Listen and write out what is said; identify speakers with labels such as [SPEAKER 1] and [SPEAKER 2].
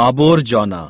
[SPEAKER 1] আবর্জনা